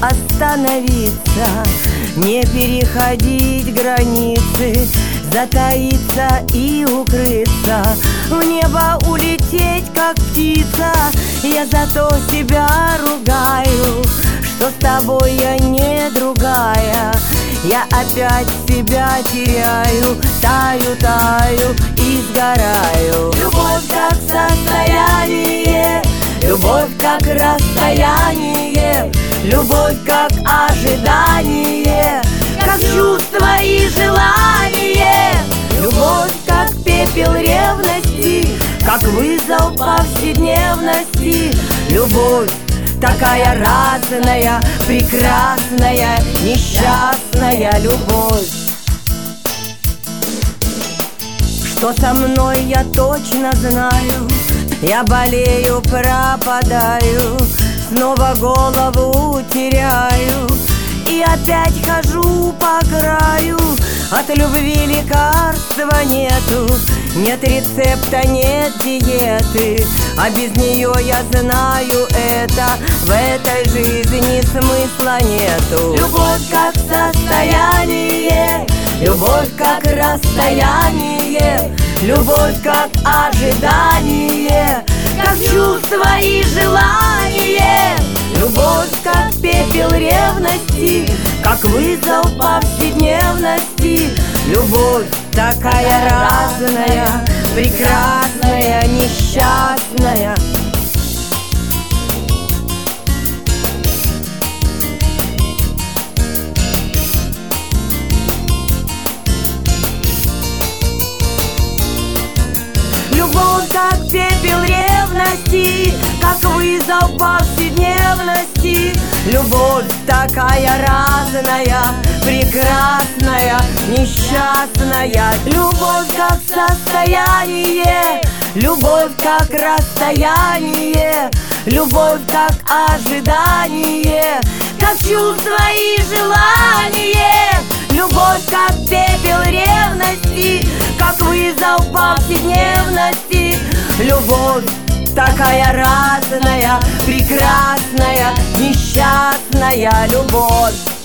остановиться Не переходить границы Затаиться и укрыться. В небо улететь, как птица Я зато себя ругаю Что с тобой я не другая. Я опять себя теряю Таю, таю и сгораю. Любовь как состояние Любовь как расстояние Любовь как ожидание Как чувство и желание Любовь как пепел ревности Как вызов повседневности. Любовь такая разная, прекрасная, несчастная любовь. Что со мной я точно знаю Я болею, пропадаю Снова голову теряю И опять хожу по краю. От любви лекарства нету Нет рецепта, нет диеты А без нее я знаю это. В этой жизни смысла нету. Любовь как состояние Любовь как расстояние Любовь как ожидание Как чувство и желание Любовь как пепел ревности Как вызов повседневности. Любовь такая разная Прекрасная, несчастная повседневности. Любовь такая разная Прекрасная, несчастная. Любовь как состояние Любовь как расстояние. Любовь как ожидание Как чувство и желание Любовь как пепел ревности Как вызов повседневности. Любовь такая разная, несчастная любовь